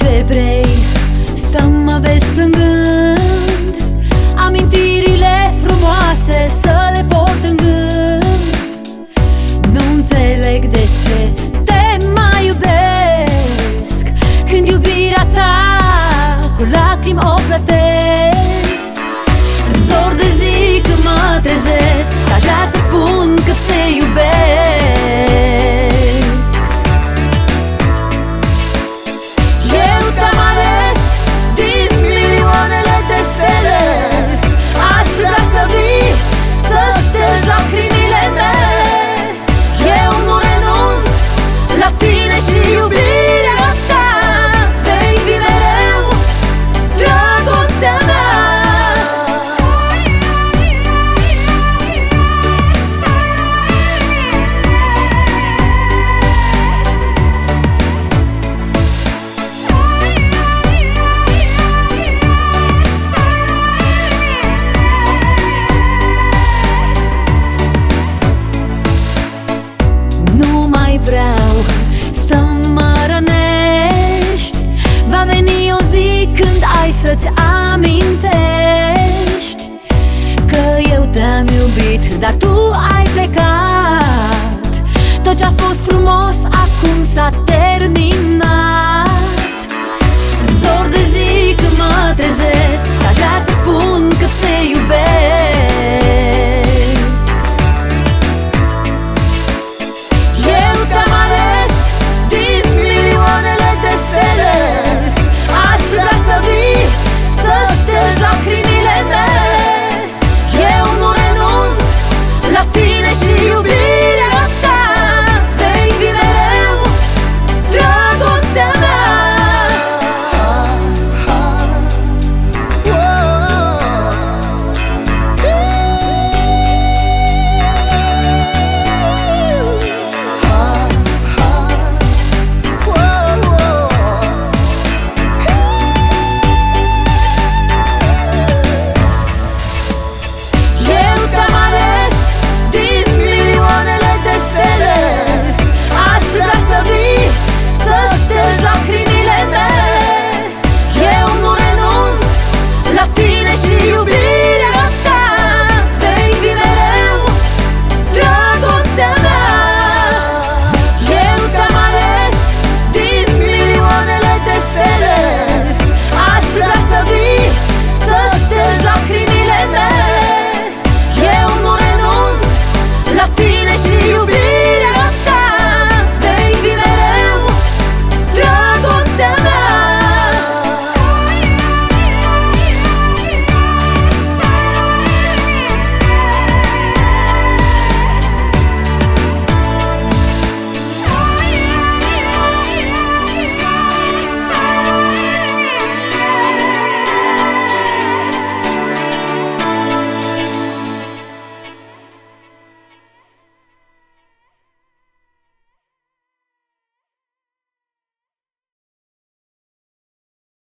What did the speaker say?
ce vrei Să mă vezi plângând. Amintirile frumoase să le port în gând. Nu înțeleg de ce te mai iubesc. Când iubirea ta cu lacrimi o plătesc.